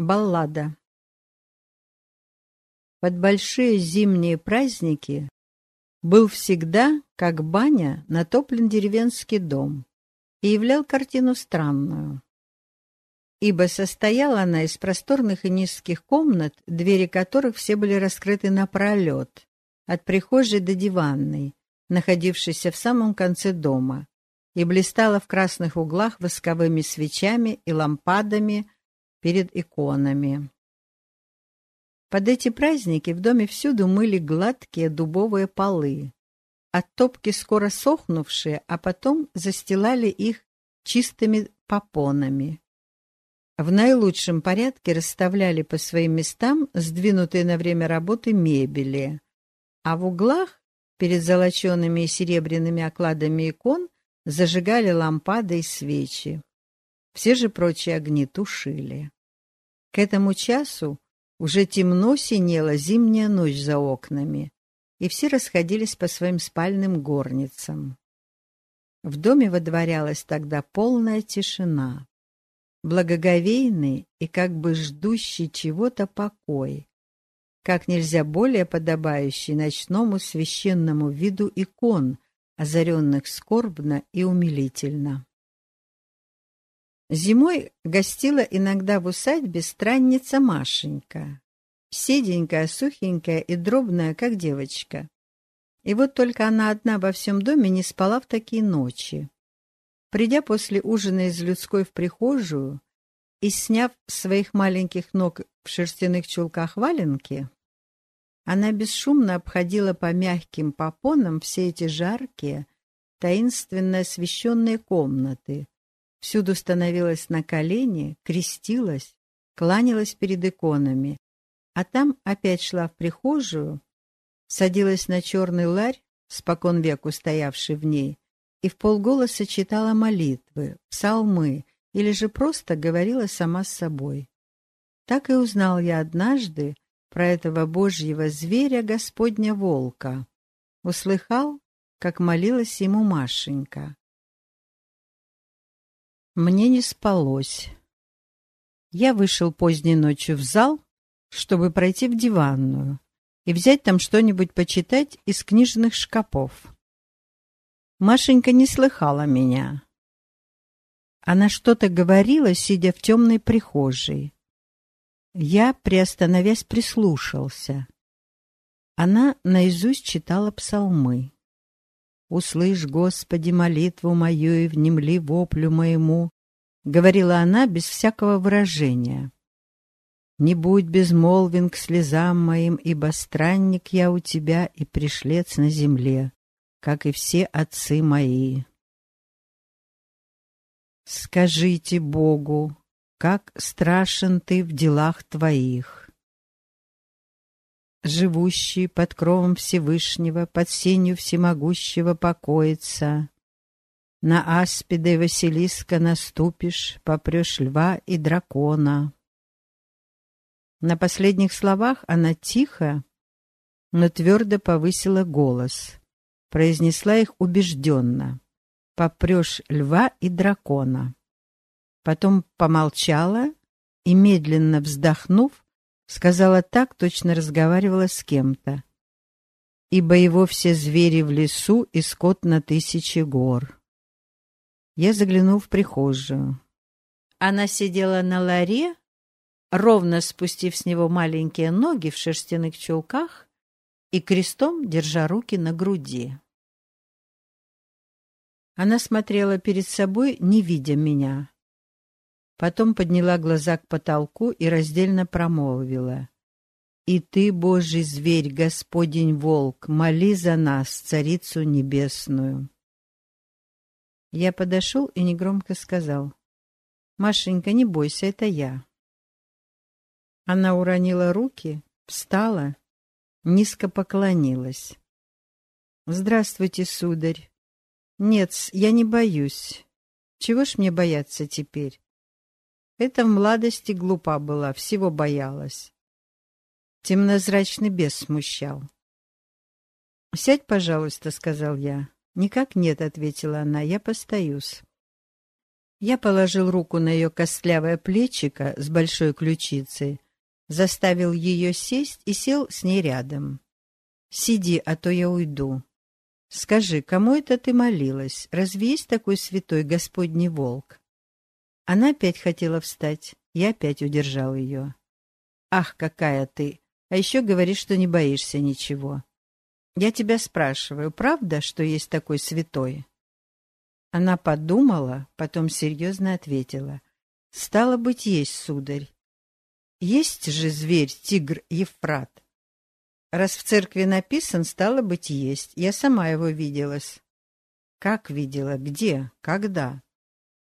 Баллада Под большие зимние праздники был всегда, как баня, натоплен деревенский дом и являл картину странную. Ибо состояла она из просторных и низких комнат, двери которых все были раскрыты напролет, от прихожей до диванной, находившейся в самом конце дома, и блистала в красных углах восковыми свечами и лампадами, перед иконами. Под эти праздники в доме всюду мыли гладкие дубовые полы, от топки скоро сохнувшие, а потом застилали их чистыми попонами. В наилучшем порядке расставляли по своим местам сдвинутые на время работы мебели, а в углах перед золочеными и серебряными окладами икон зажигали лампады и свечи. Все же прочие огни тушили. К этому часу уже темно синела зимняя ночь за окнами, и все расходились по своим спальным горницам. В доме водворялась тогда полная тишина, благоговейный и как бы ждущий чего-то покой, как нельзя более подобающий ночному священному виду икон, озаренных скорбно и умилительно. Зимой гостила иногда в усадьбе странница Машенька, седенькая, сухенькая и дробная, как девочка. И вот только она одна во всем доме не спала в такие ночи. Придя после ужина из людской в прихожую и сняв своих маленьких ног в шерстяных чулках валенки, она бесшумно обходила по мягким попонам все эти жаркие, таинственно освещенные комнаты, Всюду становилась на колени, крестилась, кланялась перед иконами, а там опять шла в прихожую, садилась на черный ларь, спокон веку стоявший в ней, и в полголоса читала молитвы, псалмы или же просто говорила сама с собой. Так и узнал я однажды про этого божьего зверя Господня волка. Услыхал, как молилась ему Машенька. Мне не спалось. Я вышел поздней ночью в зал, чтобы пройти в диванную и взять там что-нибудь почитать из книжных шкапов. Машенька не слыхала меня. Она что-то говорила, сидя в темной прихожей. Я, приостановясь, прислушался. Она наизусть читала псалмы. «Услышь, Господи, молитву мою и внемли воплю моему», — говорила она без всякого выражения. «Не будь безмолвен к слезам моим, ибо странник я у тебя и пришлец на земле, как и все отцы мои». Скажите Богу, как страшен ты в делах твоих живущий под кровом Всевышнего, под сенью всемогущего покоится. На аспида Василиска наступишь, попрешь льва и дракона. На последних словах она тихо, но твердо повысила голос, произнесла их убежденно. «Попрешь льва и дракона». Потом помолчала и, медленно вздохнув, Сказала так, точно разговаривала с кем-то. Ибо его все звери в лесу и скот на тысячи гор. Я заглянул в прихожую. Она сидела на ларе, ровно спустив с него маленькие ноги в шерстяных чулках и крестом держа руки на груди. Она смотрела перед собой, не видя меня. Потом подняла глаза к потолку и раздельно промолвила. «И ты, Божий зверь, Господень волк, моли за нас, Царицу Небесную». Я подошел и негромко сказал. «Машенька, не бойся, это я». Она уронила руки, встала, низко поклонилась. «Здравствуйте, сударь. Нет, я не боюсь. Чего ж мне бояться теперь? Это в младости глупа была, всего боялась. Темнозрачный бес смущал. «Сядь, пожалуйста», — сказал я. «Никак нет», — ответила она, — «я постаюсь». Я положил руку на ее костлявое плечико с большой ключицей, заставил ее сесть и сел с ней рядом. «Сиди, а то я уйду. Скажи, кому это ты молилась? Разве есть такой святой Господний волк?» Она опять хотела встать. Я опять удержал ее. «Ах, какая ты! А еще говоришь, что не боишься ничего. Я тебя спрашиваю, правда, что есть такой святой?» Она подумала, потом серьезно ответила. «Стало быть, есть, сударь. Есть же зверь, тигр Ефрат. Раз в церкви написан, стало быть, есть. Я сама его виделась». «Как видела? Где? Когда?»